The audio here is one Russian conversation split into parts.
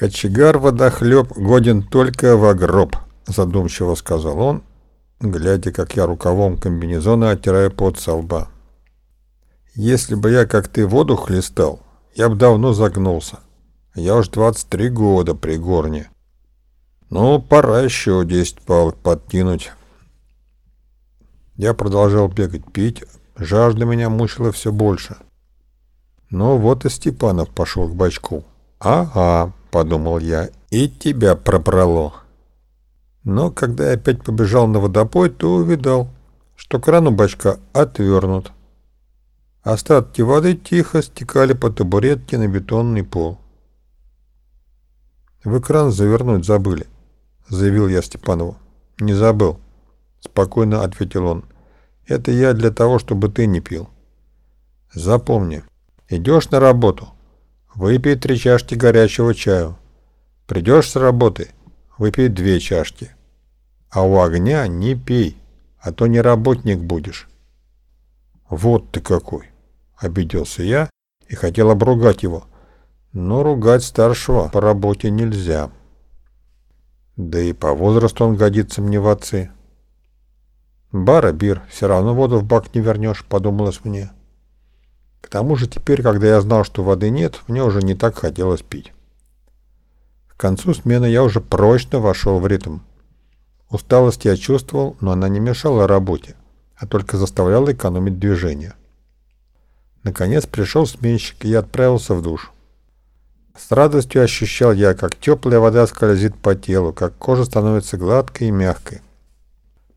«Кочегар-водохлеб годен только в гроб», — задумчиво сказал он, глядя, как я рукавом комбинезона оттираю пот со лба. «Если бы я, как ты, воду хлестал, я бы давно загнулся. Я уж 23 года при горне. Ну, пора еще 10 палок подкинуть». Я продолжал бегать, пить, жажда меня мучила все больше. Но вот и Степанов пошел к бачку. «Ага», — подумал я, — «и тебя пробрало». Но когда я опять побежал на водопой, то увидал, что кран у бачка отвернут. Остатки воды тихо стекали по табуретке на бетонный пол. «Вы кран завернуть забыли», — заявил я Степанову. «Не забыл», — спокойно ответил он. «Это я для того, чтобы ты не пил». «Запомни, идешь на работу, выпей три чашки горячего чаю. Придешь с работы — выпей две чашки. А у огня не пей, а то не работник будешь. Вот ты какой! Обиделся я и хотел обругать его. Но ругать старшего по работе нельзя. Да и по возрасту он годится мне в отцы. Бара, бир, все равно воду в бак не вернешь, подумалось мне. К тому же теперь, когда я знал, что воды нет, мне уже не так хотелось пить. К концу смены я уже прочно вошел в ритм. Усталость я чувствовал, но она не мешала работе, а только заставляла экономить движение. Наконец пришел сменщик, и я отправился в душ. С радостью ощущал я, как теплая вода скользит по телу, как кожа становится гладкой и мягкой.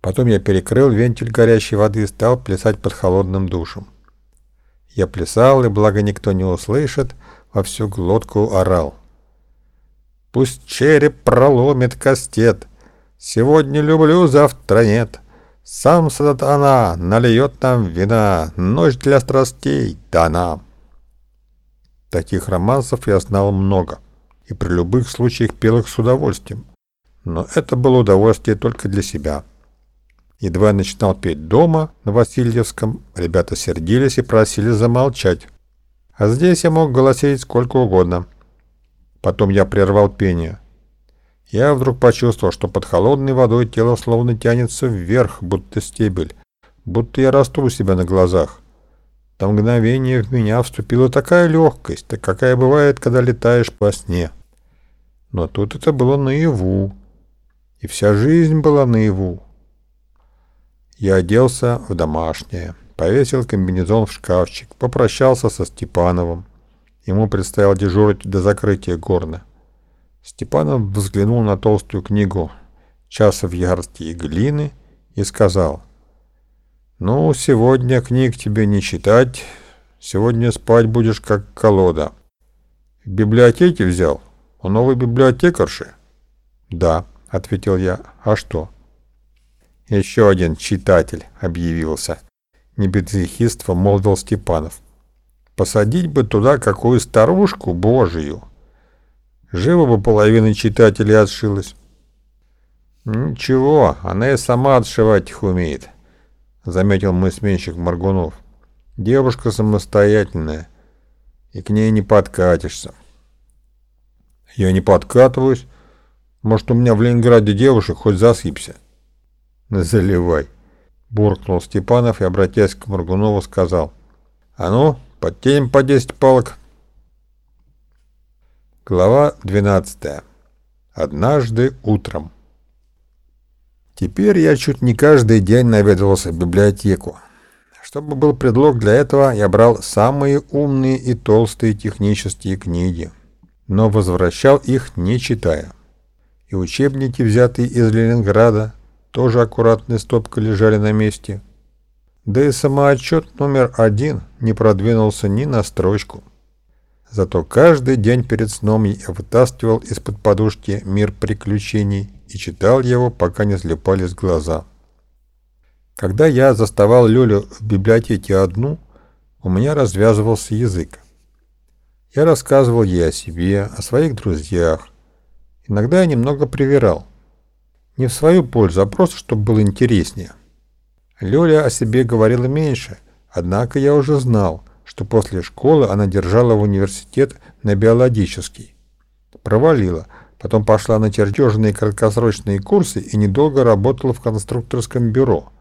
Потом я перекрыл вентиль горячей воды и стал плясать под холодным душем. Я плясал, и благо никто не услышит, во всю глотку орал. Пусть череп проломит кастет. Сегодня люблю, завтра нет. Сам сатана нальет нам вина, Ночь для страстей дана. Таких романсов я знал много, и при любых случаях пел их с удовольствием. Но это было удовольствие только для себя. Едва я начинал петь дома, на Васильевском, ребята сердились и просили замолчать. А здесь я мог голосить сколько угодно. Потом я прервал пение. Я вдруг почувствовал, что под холодной водой тело словно тянется вверх, будто стебель, будто я расту у себя на глазах. На мгновение в меня вступила такая легкость, какая бывает, когда летаешь по сне. Но тут это было наяву, и вся жизнь была наяву. Я оделся в домашнее, повесил комбинезон в шкафчик, попрощался со Степановым. Ему предстояло дежурить до закрытия горна. Степанов взглянул на толстую книгу «Часов ярости и глины» и сказал, «Ну, сегодня книг тебе не читать, сегодня спать будешь как колода. В библиотеке взял? У новой библиотекарши?» «Да», — ответил я, — «а что?» «Еще один читатель объявился», — не без ехидства молвил Степанов. Посадить бы туда какую старушку божию. Живо бы половина читателей отшилась. Ничего, она и сама отшивать их умеет, заметил мой сменщик Маргунов. Девушка самостоятельная, и к ней не подкатишься. Я не подкатываюсь. Может, у меня в Ленинграде девушек хоть засыпься. Заливай, буркнул Степанов и, обратясь к Маргунову, сказал. А ну, Подтянем по 10 палок. Глава 12. Однажды утром. Теперь я чуть не каждый день наведывался в библиотеку. Чтобы был предлог для этого, я брал самые умные и толстые технические книги, но возвращал их не читая. И учебники, взятые из Ленинграда, тоже аккуратной стопкой лежали на месте – да и самоотчет номер один не продвинулся ни на строчку. Зато каждый день перед сном я вытаскивал из-под подушки «Мир приключений» и читал его, пока не слепались глаза. Когда я заставал Лёлю в библиотеке одну, у меня развязывался язык. Я рассказывал ей о себе, о своих друзьях. Иногда я немного привирал. Не в свою пользу, а просто, чтобы было интереснее. Лёля о себе говорила меньше, однако я уже знал, что после школы она держала в университет на биологический. Провалила. Потом пошла на чертежные краткосрочные курсы и недолго работала в конструкторском бюро.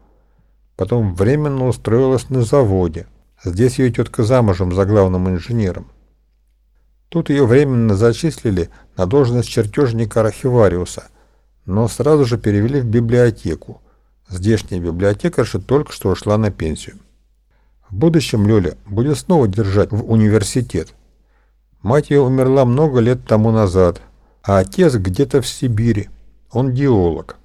Потом временно устроилась на заводе. Здесь ее тетка замужем за главным инженером. Тут ее временно зачислили на должность чертежника архивариуса, но сразу же перевели в библиотеку. Здешняя библиотекарша только что ушла на пенсию. В будущем Лёля будет снова держать в университет. Мать ее умерла много лет тому назад, а отец где-то в Сибири. Он геолог.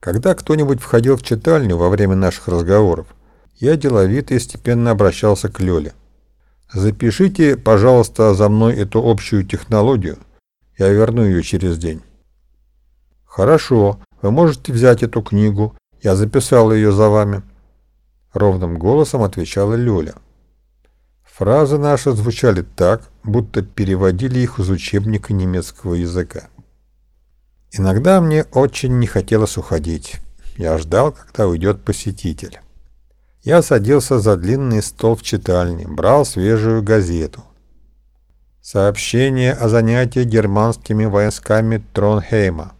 Когда кто-нибудь входил в читальню во время наших разговоров, я деловито и степенно обращался к Лёле. «Запишите, пожалуйста, за мной эту общую технологию. Я верну ее через день». «Хорошо, вы можете взять эту книгу. Я записал ее за вами». Ровным голосом отвечала Лёля. Фразы наши звучали так, будто переводили их из учебника немецкого языка. Иногда мне очень не хотелось уходить. Я ждал, когда уйдет посетитель. Я садился за длинный стол в читальне, брал свежую газету. Сообщение о занятии германскими войсками Тронхейма.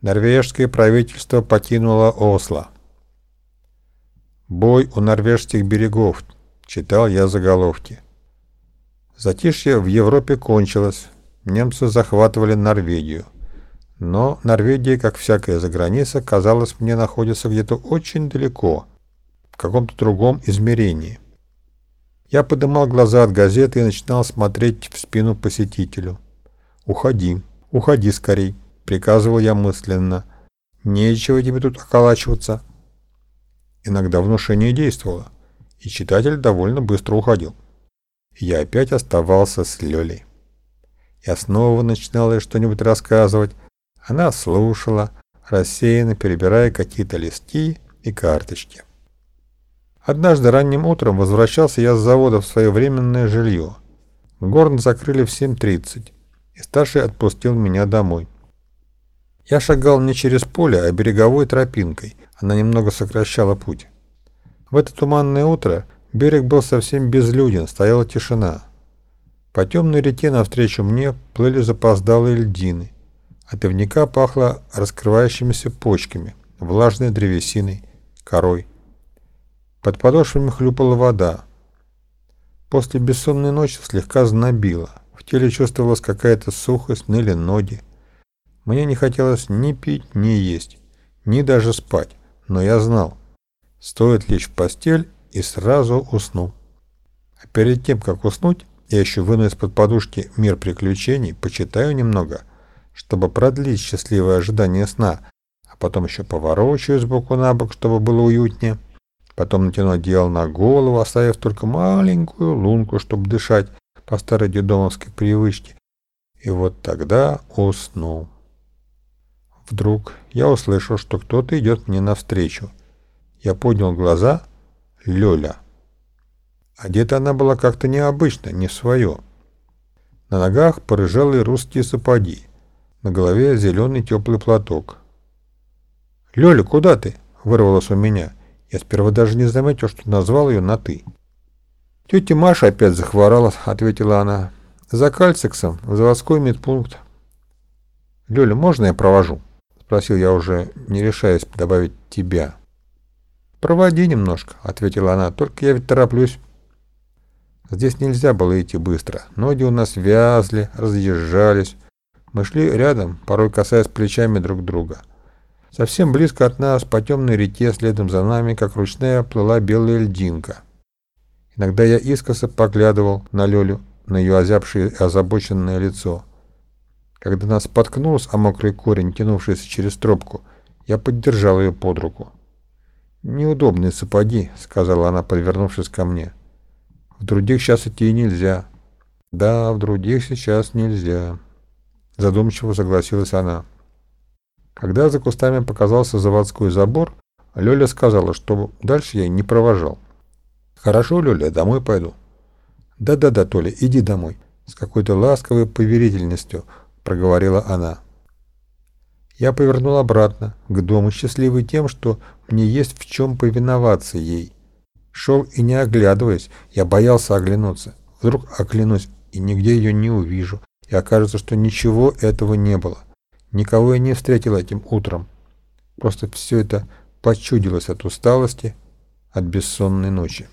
Норвежское правительство покинуло Осло. «Бой у норвежских берегов», — читал я заголовки. Затишье в Европе кончилось. Немцы захватывали Норвегию. Но Норвегия, как всякая заграница, казалось мне, находится где-то очень далеко, в каком-то другом измерении. Я подымал глаза от газеты и начинал смотреть в спину посетителю. «Уходи, уходи скорей», — приказывал я мысленно. «Нечего тебе тут околачиваться». Иногда внушение действовало, и читатель довольно быстро уходил. Я опять оставался с Лёлей. Я снова начинал ей что-нибудь рассказывать. Она слушала, рассеянно перебирая какие-то листки и карточки. Однажды ранним утром возвращался я с завода в свое временное жилье. Горн закрыли в 7.30, и старший отпустил меня домой. Я шагал не через поле, а береговой тропинкой, она немного сокращала путь. В это туманное утро берег был совсем безлюден, стояла тишина. По темной реке навстречу мне плыли запоздалые льдины. От ивника пахло раскрывающимися почками, влажной древесиной, корой. Под подошвами хлюпала вода. После бессонной ночи слегка знобило. В теле чувствовалась какая-то сухость, ныли ноги. Мне не хотелось ни пить, ни есть, ни даже спать но я знал, стоит лечь в постель и сразу усну. А перед тем, как уснуть, я еще выну из-под подушки мир приключений, почитаю немного, чтобы продлить счастливое ожидание сна, а потом еще поворочаю сбоку на бок, чтобы было уютнее, потом натяну одеяло на голову, оставив только маленькую лунку, чтобы дышать по старой дедомовской привычке, и вот тогда усну. Вдруг я услышал, что кто-то идет мне навстречу. Я поднял глаза. Лёля. Одета она была как-то необычно, не свое. На ногах порыжалые русские сапоги. На голове зеленый теплый платок. «Лёля, куда ты?» — вырвалось у меня. Я сперва даже не заметил, что назвал ее на «ты». «Тетя Маша опять захворала», — ответила она. «За кальциксом в заводской медпункт». «Лёля, можно я провожу?» Спросил я уже, не решаясь добавить «тебя». «Проводи немножко», — ответила она, — «только я ведь тороплюсь». Здесь нельзя было идти быстро. Ноги у нас вязли, разъезжались. Мы шли рядом, порой касаясь плечами друг друга. Совсем близко от нас, по темной реке, следом за нами, как ручная, плыла белая льдинка. Иногда я искоса поглядывал на Лёлю, на ее озябшее и озабоченное лицо. Когда она споткнулась о мокрый корень, тянувшийся через тропку, я поддержал ее под руку. «Неудобные сапоги», — сказала она, подвернувшись ко мне. «В других сейчас идти нельзя». «Да, в других сейчас нельзя», — задумчиво согласилась она. Когда за кустами показался заводской забор, Лёля сказала, что дальше я не провожал. «Хорошо, Лёля, домой пойду». «Да-да-да, Толя, иди домой», — с какой-то ласковой поверительностью проговорила она. Я повернул обратно, к дому, счастливый тем, что мне есть в чем повиноваться ей. Шел и не оглядываясь, я боялся оглянуться. Вдруг оглянусь и нигде ее не увижу. и окажется, что ничего этого не было. Никого я не встретил этим утром. Просто все это почудилось от усталости, от бессонной ночи.